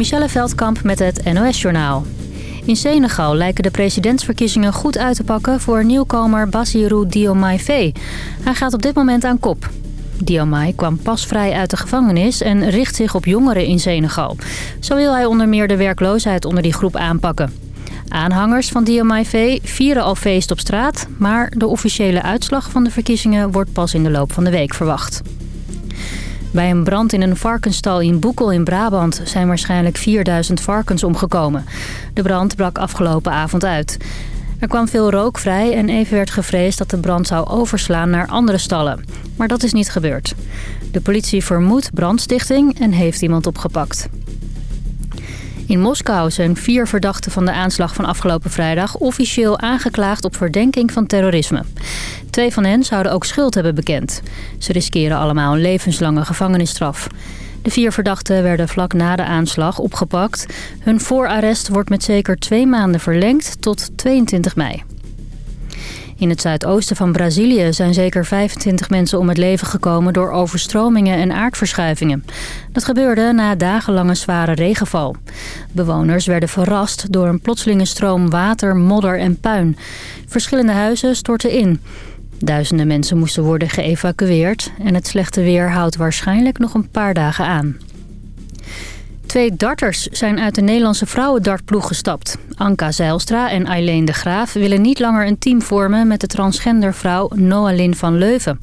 Michelle Veldkamp met het NOS-journaal. In Senegal lijken de presidentsverkiezingen goed uit te pakken voor nieuwkomer Bassirou Diomaye Faye. Hij gaat op dit moment aan kop. Diomaye kwam pas vrij uit de gevangenis en richt zich op jongeren in Senegal. Zo wil hij onder meer de werkloosheid onder die groep aanpakken. Aanhangers van Diomaye Faye vieren al feest op straat... maar de officiële uitslag van de verkiezingen wordt pas in de loop van de week verwacht. Bij een brand in een varkensstal in Boekel in Brabant zijn waarschijnlijk 4000 varkens omgekomen. De brand brak afgelopen avond uit. Er kwam veel rook vrij en even werd gevreesd dat de brand zou overslaan naar andere stallen. Maar dat is niet gebeurd. De politie vermoedt brandstichting en heeft iemand opgepakt. In Moskou zijn vier verdachten van de aanslag van afgelopen vrijdag... officieel aangeklaagd op verdenking van terrorisme. Twee van hen zouden ook schuld hebben bekend. Ze riskeren allemaal een levenslange gevangenisstraf. De vier verdachten werden vlak na de aanslag opgepakt. Hun voorarrest wordt met zeker twee maanden verlengd tot 22 mei. In het zuidoosten van Brazilië zijn zeker 25 mensen om het leven gekomen door overstromingen en aardverschuivingen. Dat gebeurde na dagenlange zware regenval. Bewoners werden verrast door een plotselinge stroom water, modder en puin. Verschillende huizen stortten in. Duizenden mensen moesten worden geëvacueerd en het slechte weer houdt waarschijnlijk nog een paar dagen aan. Twee darters zijn uit de Nederlandse vrouwendartploeg gestapt. Anka Zeilstra en Eileen de Graaf willen niet langer een team vormen... met de transgendervrouw Noalyn van Leuven.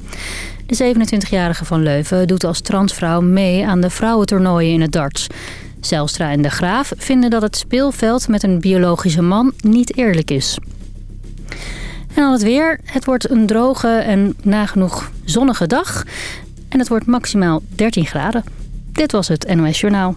De 27-jarige van Leuven doet als transvrouw mee aan de vrouwentoernooien in het darts. Zeilstra en de Graaf vinden dat het speelveld met een biologische man niet eerlijk is. En dan het weer. Het wordt een droge en nagenoeg zonnige dag. En het wordt maximaal 13 graden. Dit was het NOS Journaal.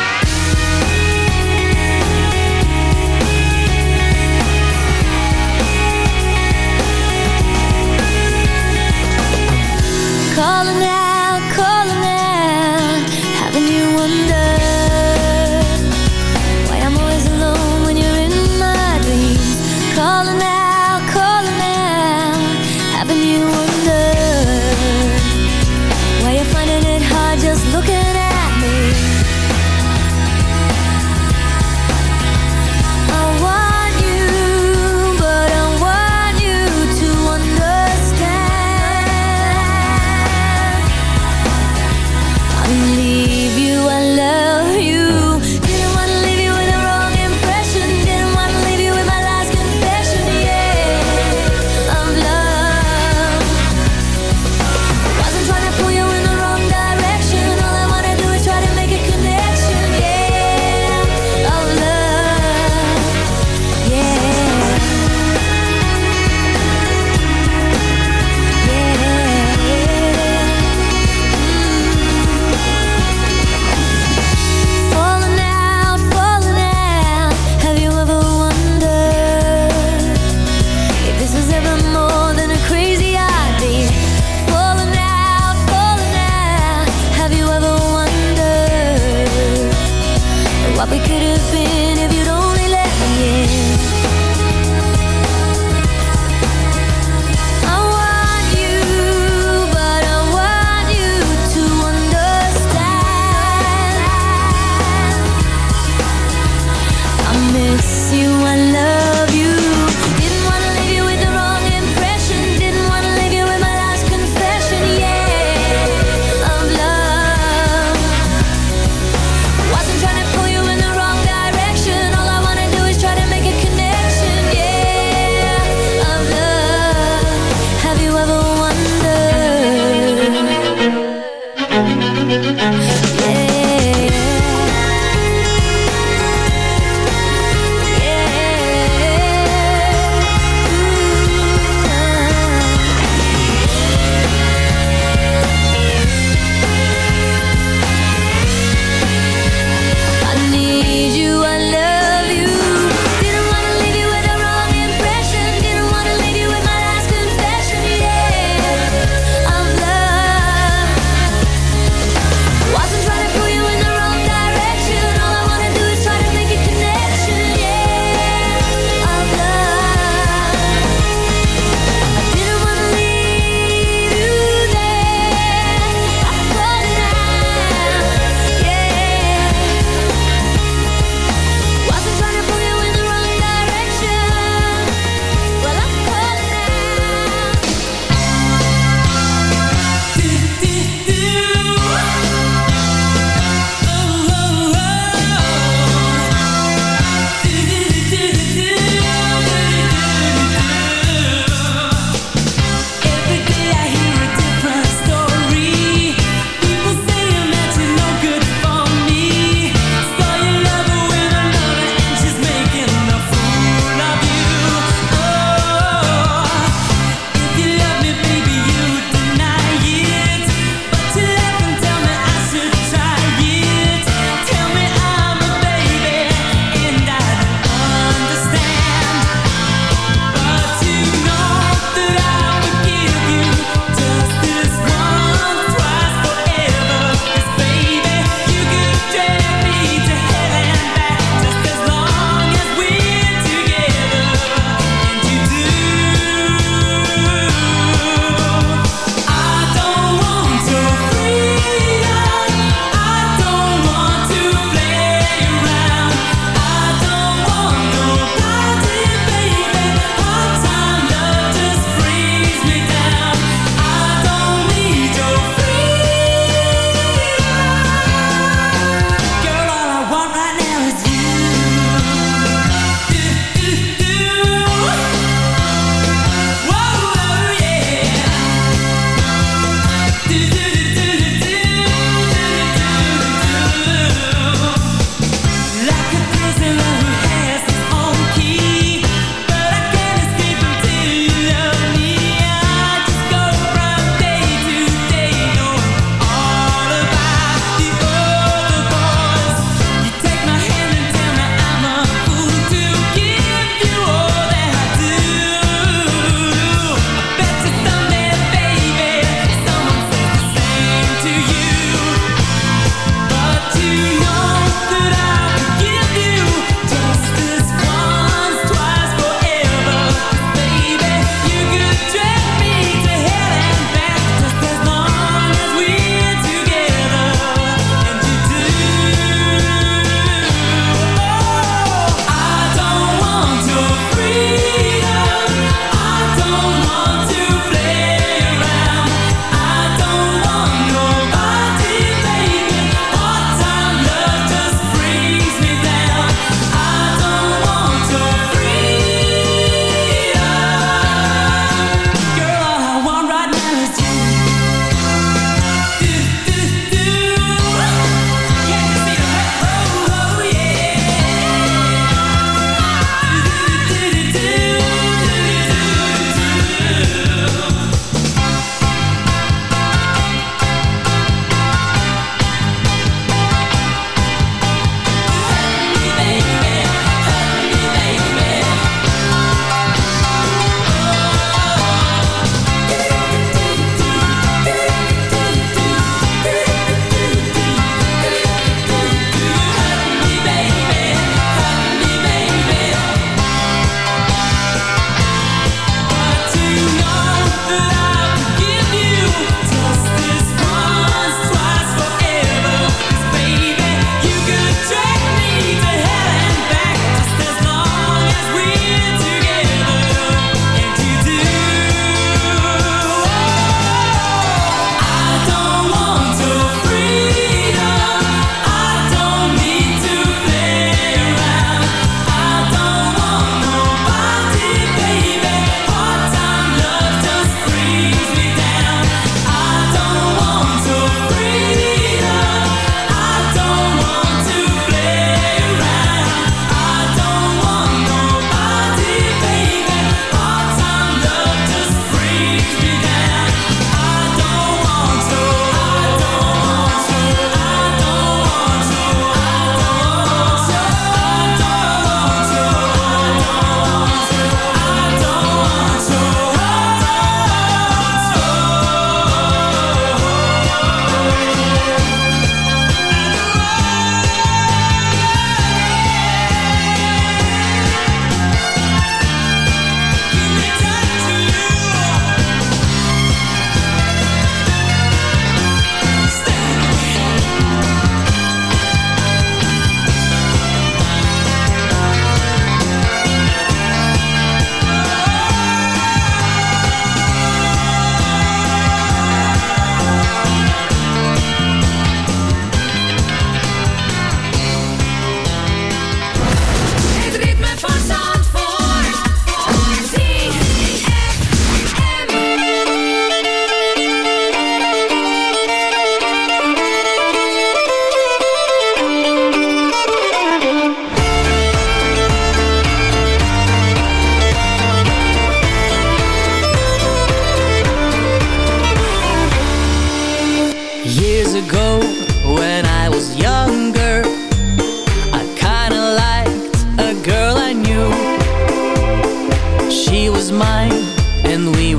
falling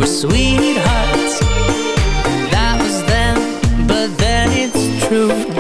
sweethearts. That was then, but then it's true.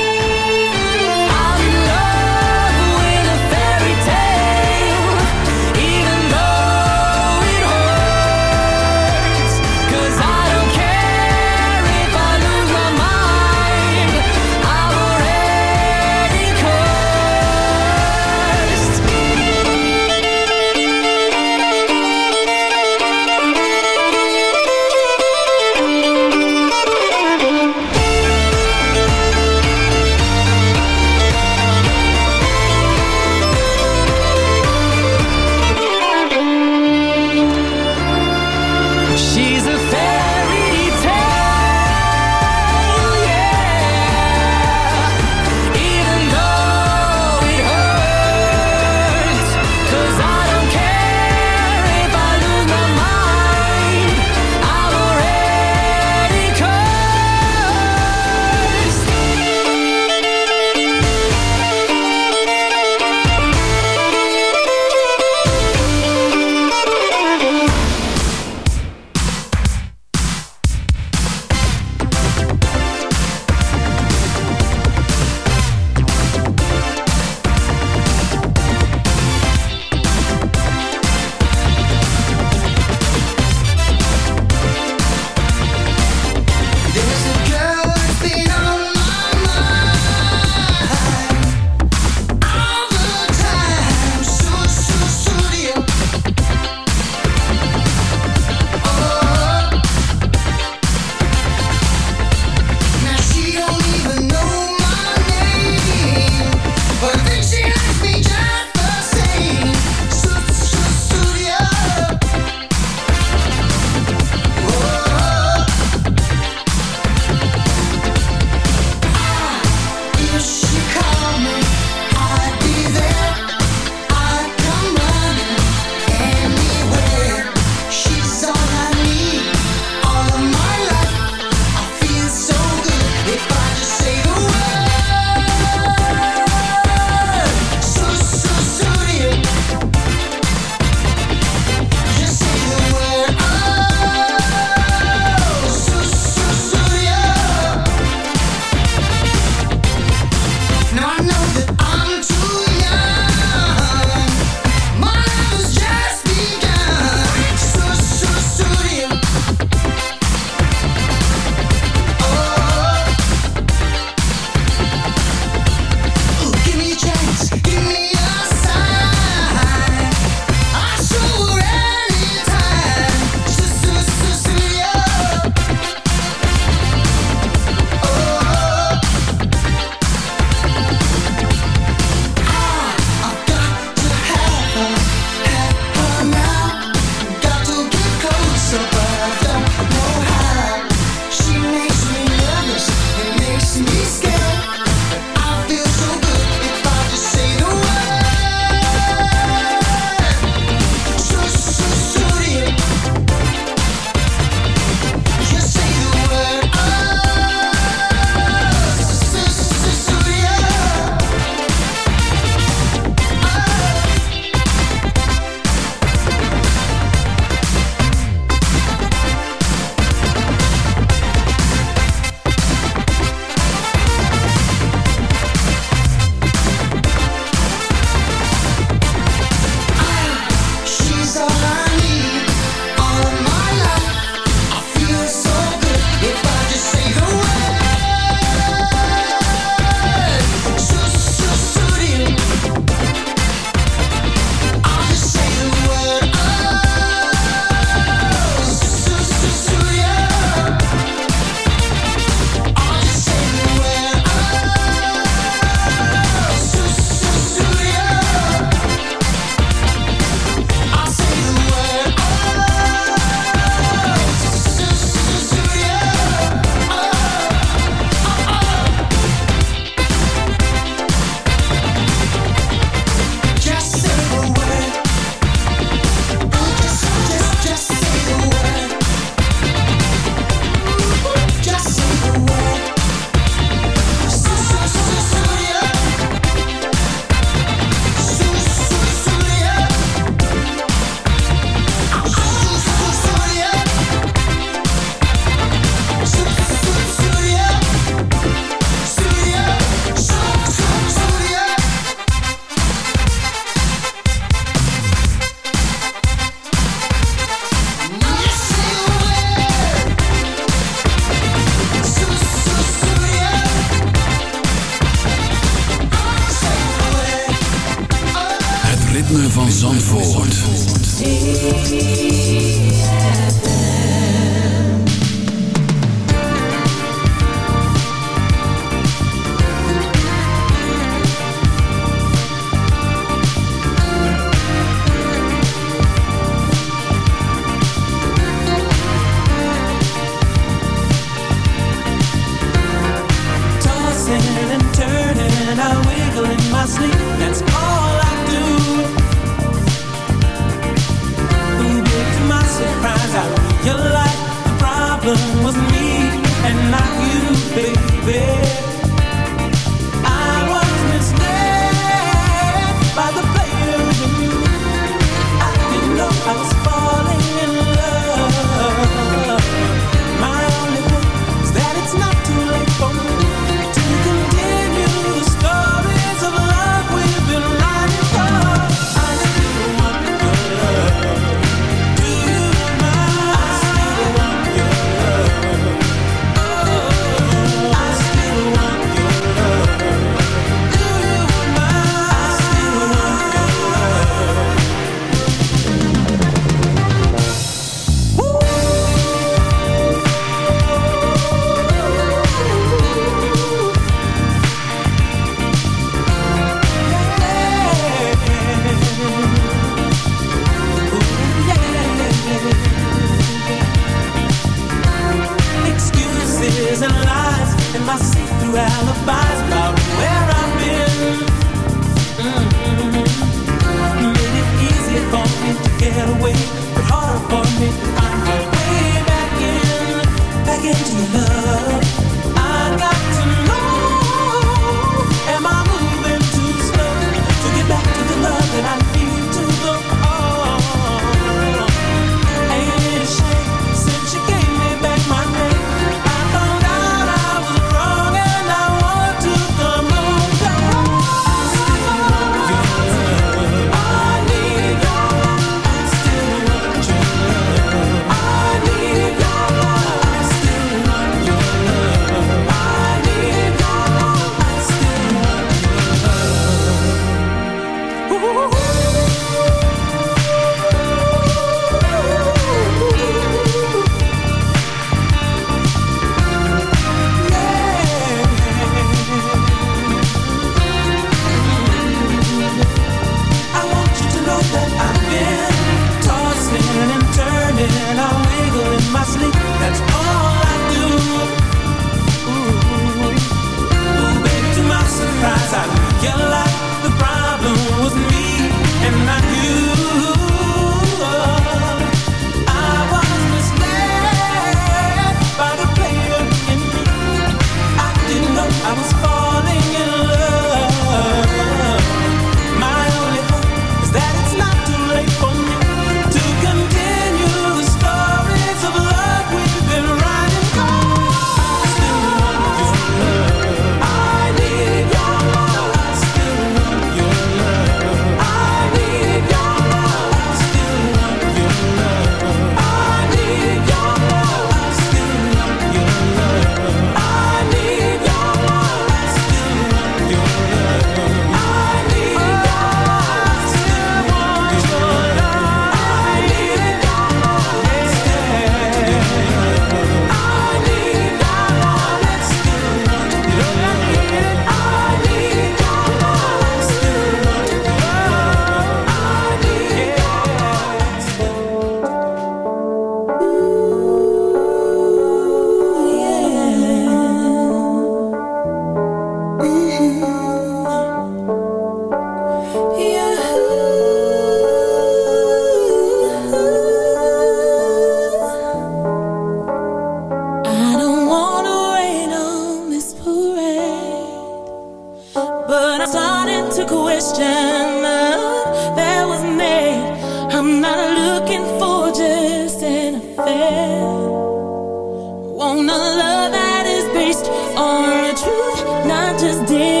on a love that is based on the truth, not just dear.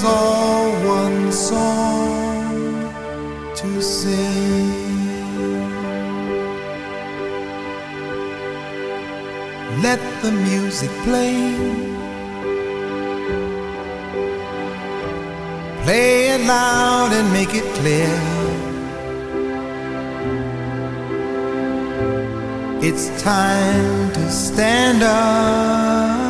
us all one song to sing. Let the music play. Play it loud and make it clear. It's time to stand up.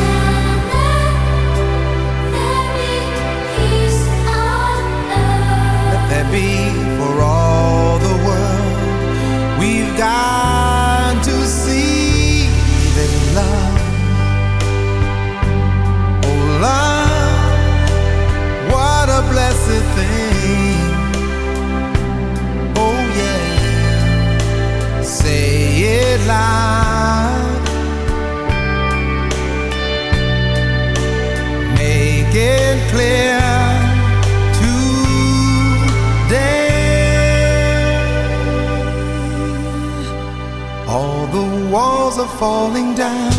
falling down.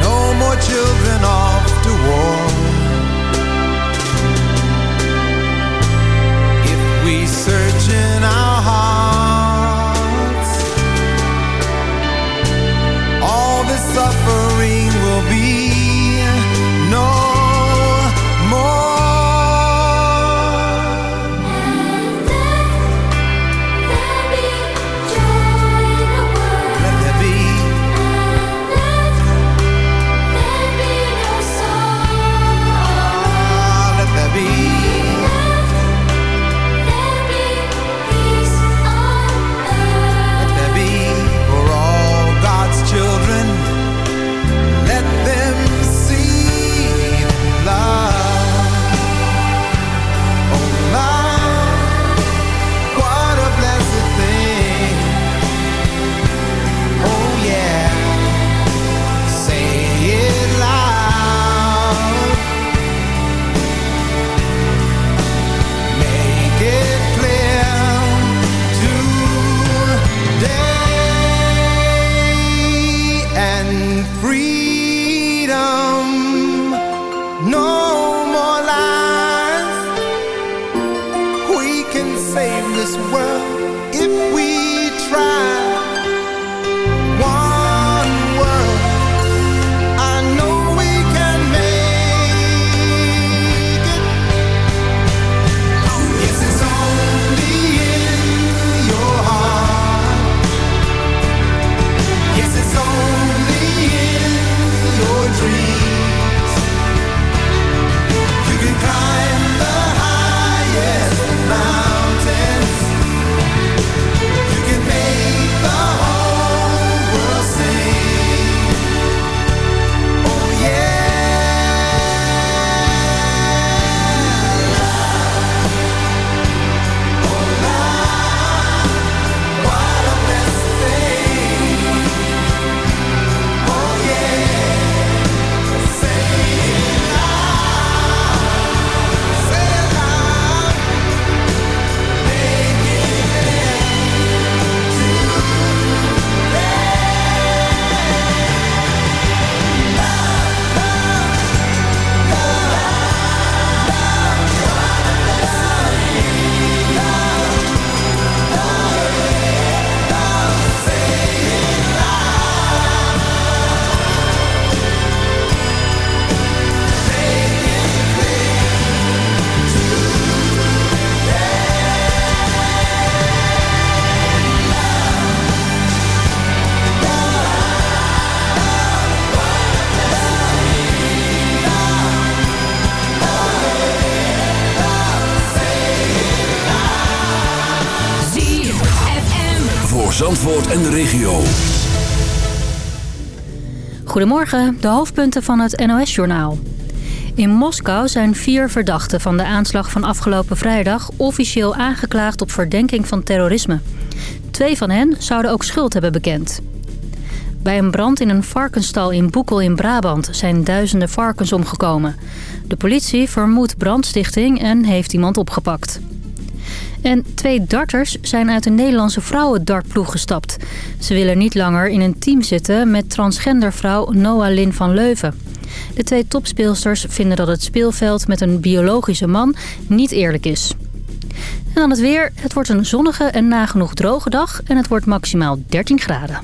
No more children. En de regio. Goedemorgen, de hoofdpunten van het NOS-journaal. In Moskou zijn vier verdachten van de aanslag van afgelopen vrijdag... officieel aangeklaagd op verdenking van terrorisme. Twee van hen zouden ook schuld hebben bekend. Bij een brand in een varkensstal in Boekel in Brabant zijn duizenden varkens omgekomen. De politie vermoedt brandstichting en heeft iemand opgepakt. En twee darters zijn uit een Nederlandse vrouwendartploeg gestapt. Ze willen niet langer in een team zitten met transgendervrouw Noah Lin van Leuven. De twee topspeelsters vinden dat het speelveld met een biologische man niet eerlijk is. En dan het weer. Het wordt een zonnige en nagenoeg droge dag en het wordt maximaal 13 graden.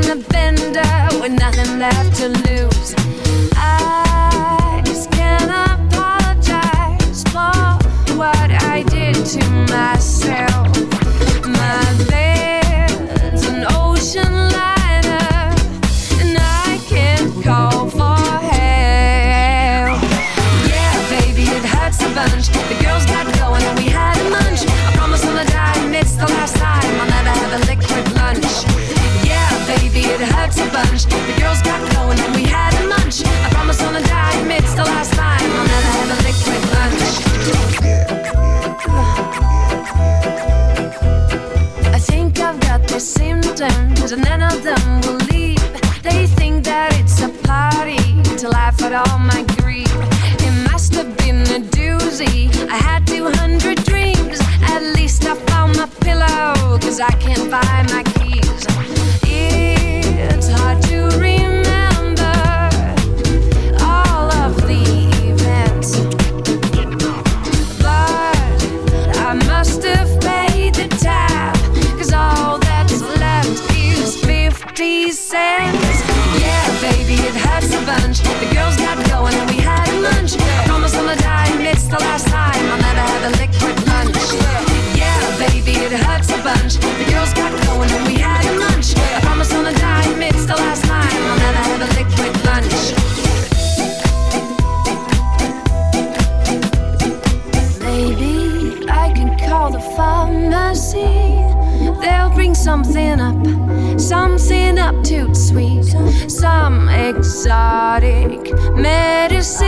On a bender with nothing left to lose. I just can't apologize for what I did to myself. A bunch. The girls got going and we had a munch. I promise on the dime, it's the last time I'll never have a liquid lunch. I think I've got the symptoms and none of them substitute sweet, some exotic medicine.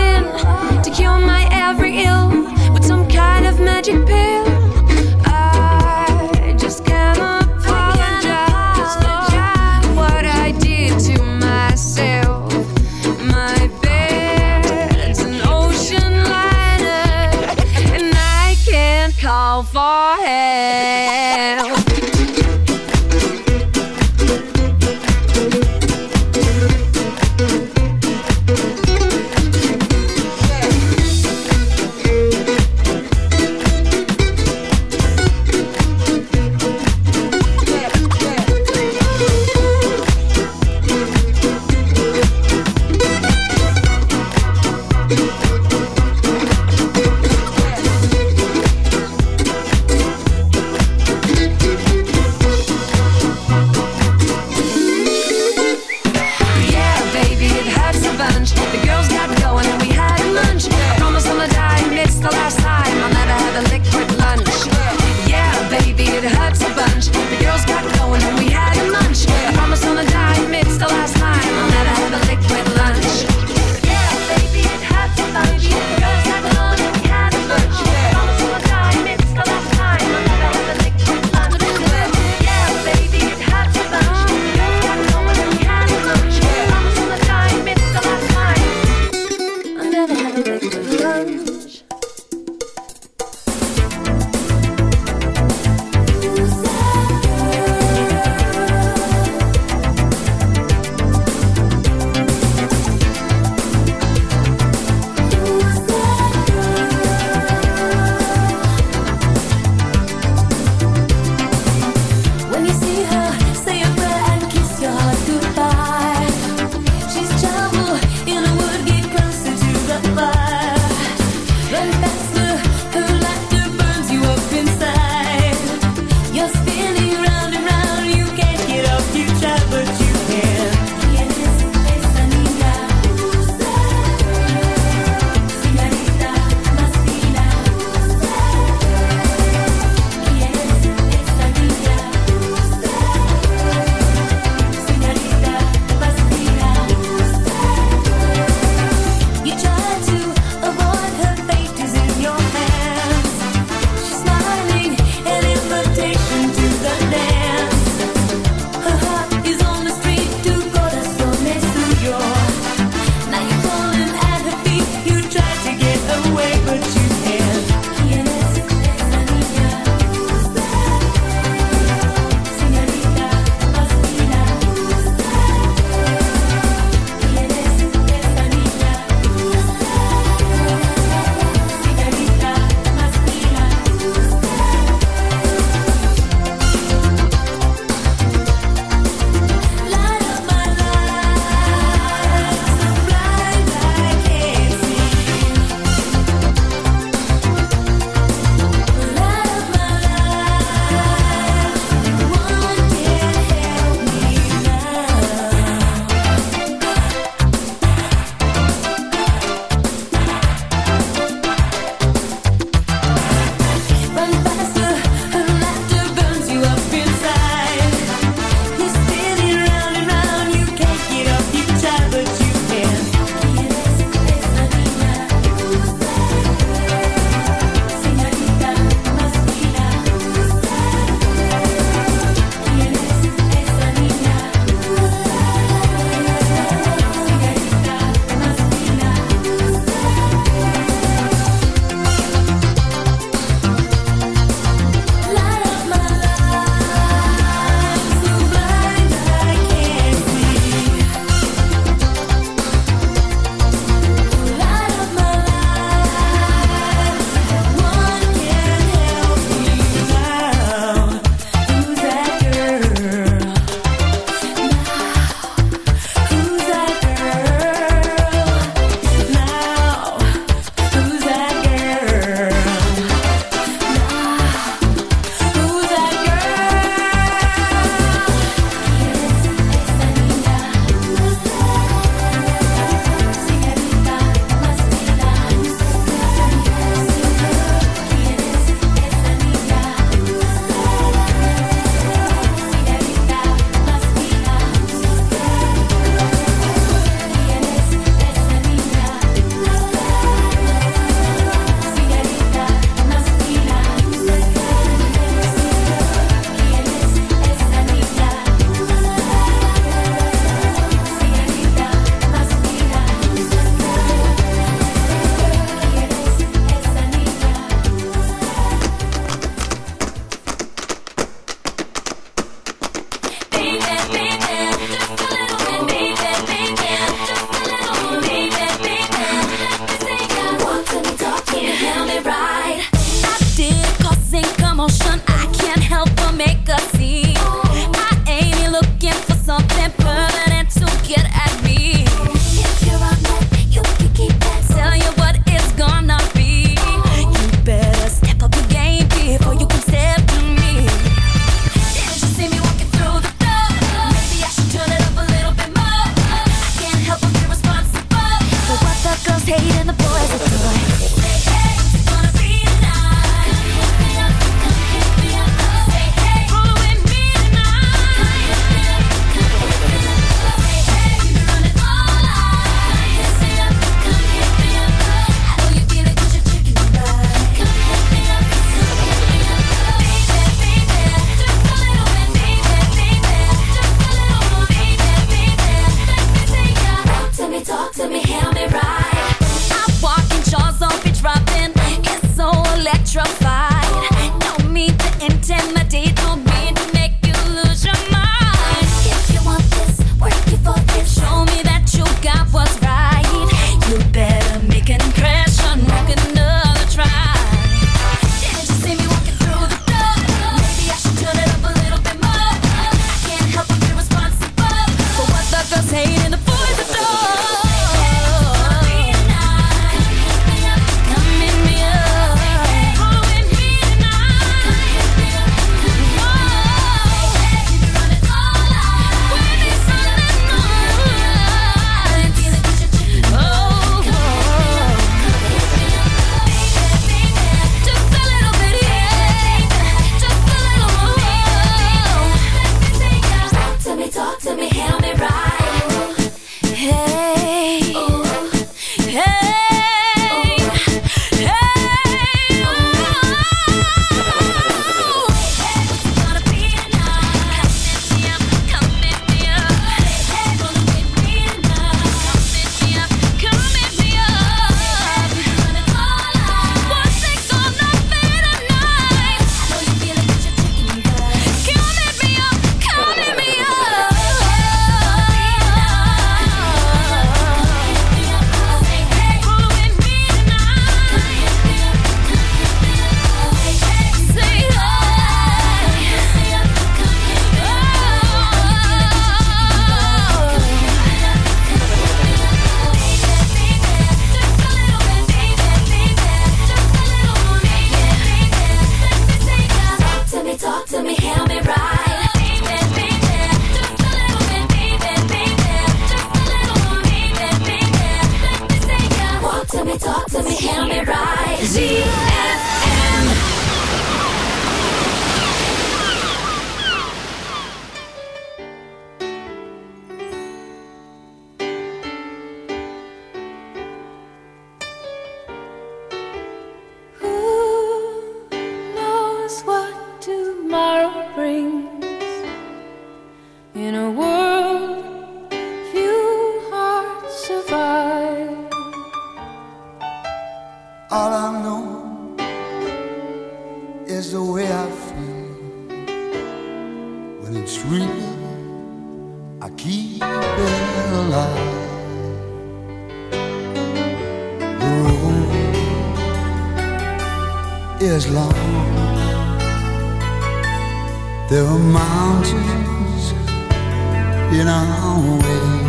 away.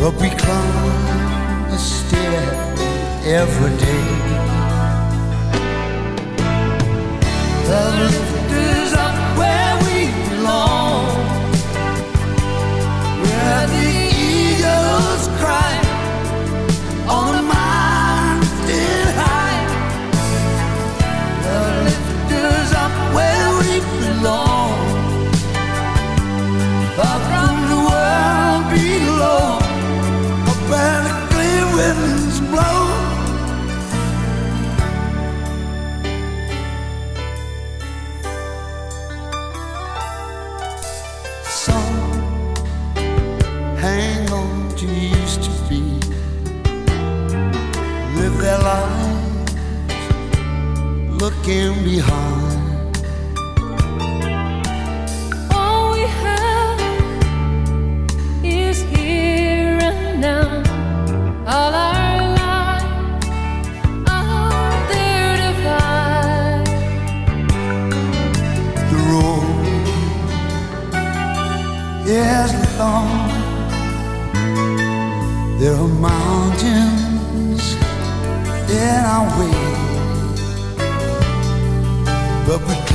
But we climb a stair every day. Love can be hard.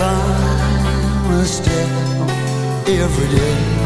climb a step every day.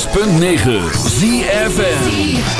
106.9 ZFN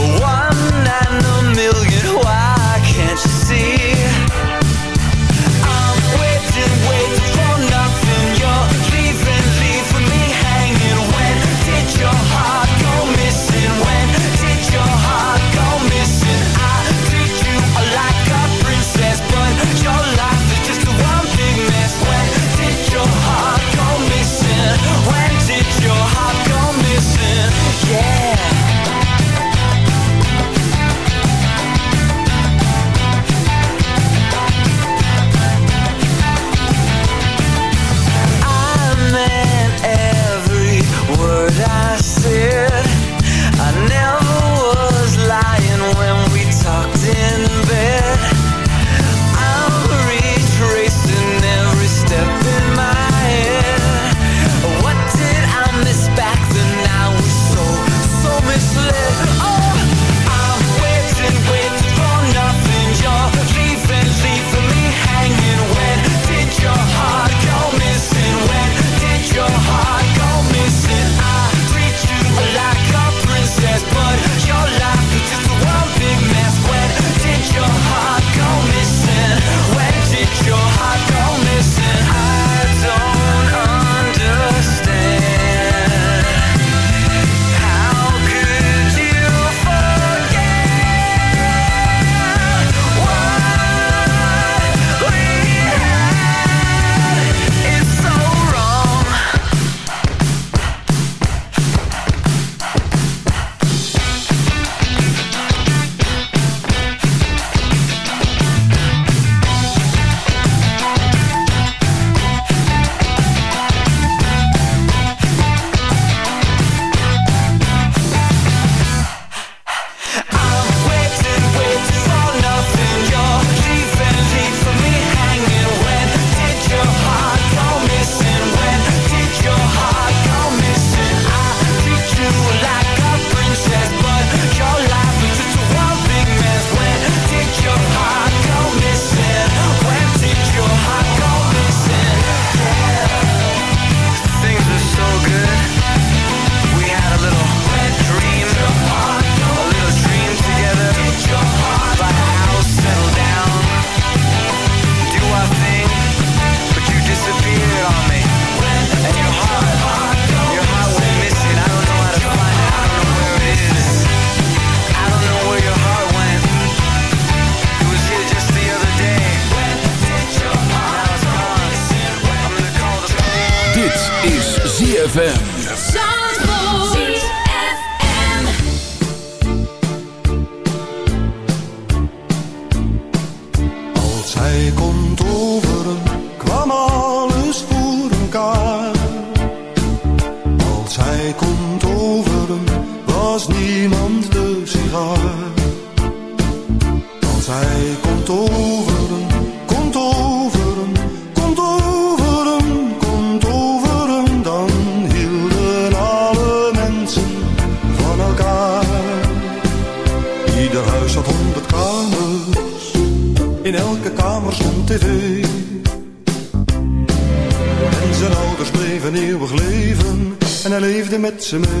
ze me